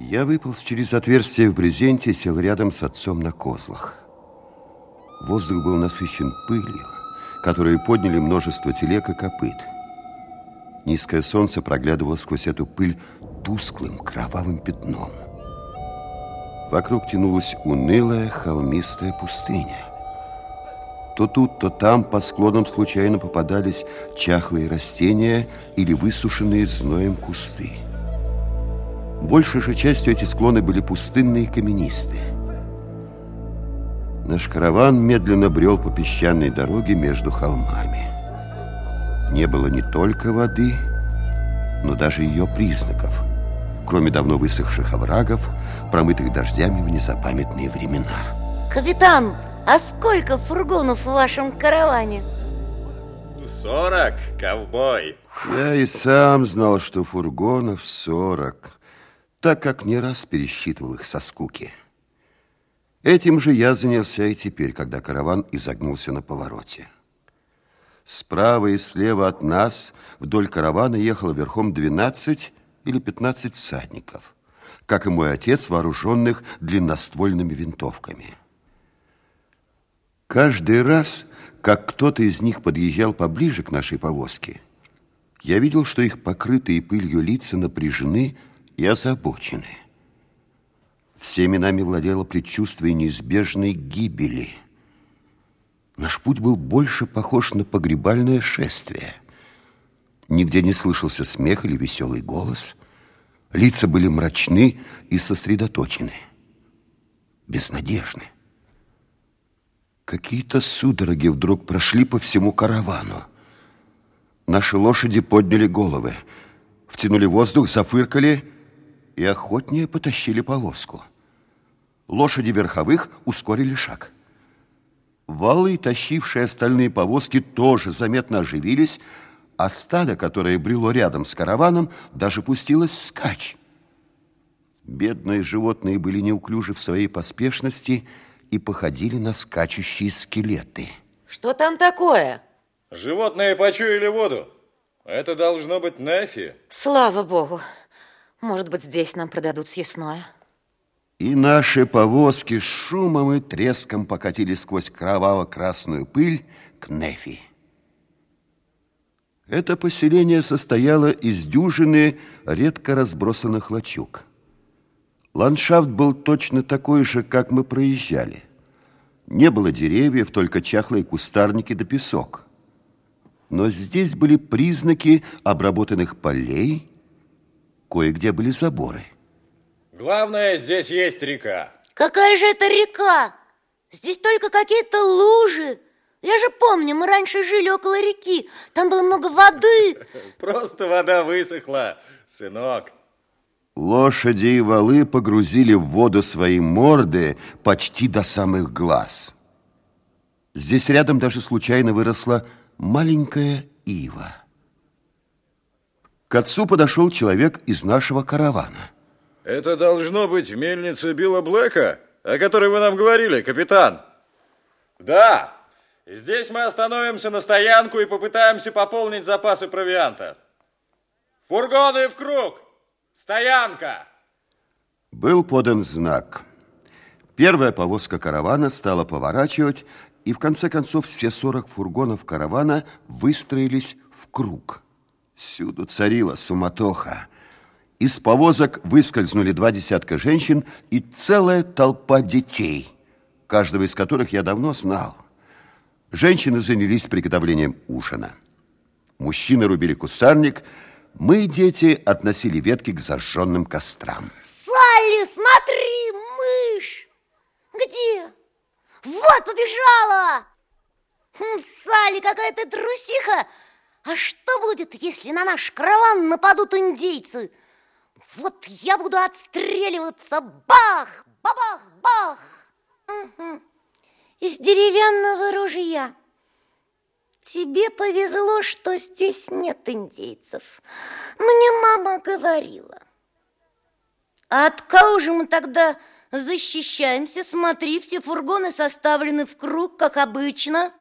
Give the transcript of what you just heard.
Я выполз через отверстие в брезенте и сел рядом с отцом на козлах. Воздух был насыщен пылью, которую подняли множество телег и копыт. Низкое солнце проглядывало сквозь эту пыль тусклым кровавым пятном. Вокруг тянулась унылая холмистая пустыня. То тут, то там по склонам случайно попадались чахлые растения или высушенные зноем кусты. Большей же частью эти склоны были пустынные и каменистые. Наш караван медленно брел по песчаной дороге между холмами. Не было не только воды, но даже ее признаков, кроме давно высохших оврагов, промытых дождями в незапамятные времена. Капитан, а сколько фургонов в вашем караване? Сорок, ковбой. Я и сам знал, что фургонов сорок так как не раз пересчитывал их со скуки. Этим же я занялся и теперь, когда караван изогнулся на повороте. Справа и слева от нас вдоль каравана ехало верхом 12 или 15 всадников, как и мой отец, вооруженных длинноствольными винтовками. Каждый раз, как кто-то из них подъезжал поближе к нашей повозке, я видел, что их покрытые пылью лица напряжены и озабочены. Всеми нами владело предчувствие неизбежной гибели. Наш путь был больше похож на погребальное шествие. Нигде не слышался смех или веселый голос. Лица были мрачны и сосредоточены, безнадежны. Какие-то судороги вдруг прошли по всему каравану. Наши лошади подняли головы, втянули воздух, зафыркали и охотнее потащили повозку. Лошади верховых ускорили шаг. Валы, тащившие остальные повозки, тоже заметно оживились, а стадо, которое брело рядом с караваном, даже пустилось вскачь. Бедные животные были неуклюжи в своей поспешности и походили на скачущие скелеты. Что там такое? Животные почуяли воду. Это должно быть Нефи. Слава богу. Может быть, здесь нам продадут съестное. И наши повозки с шумом и треском покатили сквозь кроваво-красную пыль к Нефи. Это поселение состояло из дюжины редко разбросанных лачуг. Ландшафт был точно такой же, как мы проезжали. Не было деревьев, только чахлые кустарники да песок. Но здесь были признаки обработанных полей, Кое-где были заборы. Главное, здесь есть река. Какая же это река? Здесь только какие-то лужи. Я же помню, мы раньше жили около реки. Там было много воды. Просто вода высохла, сынок. Лошади и валы погрузили в воду свои морды почти до самых глаз. Здесь рядом даже случайно выросла маленькая ива. К отцу подошел человек из нашего каравана. Это должно быть мельница Билла Блэка, о которой вы нам говорили, капитан. Да, здесь мы остановимся на стоянку и попытаемся пополнить запасы провианта. Фургоны в круг! Стоянка! Был подан знак. Первая повозка каравана стала поворачивать, и в конце концов все 40 фургонов каравана выстроились в круг. Всюду царила суматоха. Из повозок выскользнули два десятка женщин и целая толпа детей, каждого из которых я давно знал. Женщины занялись приготовлением ужина. Мужчины рубили кустарник, мы, дети, относили ветки к зажженным кострам. Салли, смотри, мышь! Где? Вот, побежала! Хм, Салли, какая ты трусиха! А что будет, если на наш караван нападут индейцы? Вот я буду отстреливаться. Бах! Бабах! Бах! Угу. Из деревянного ружья. Тебе повезло, что здесь нет индейцев. Мне мама говорила. А от кого же мы тогда защищаемся? Смотри, все фургоны составлены в круг, как обычно.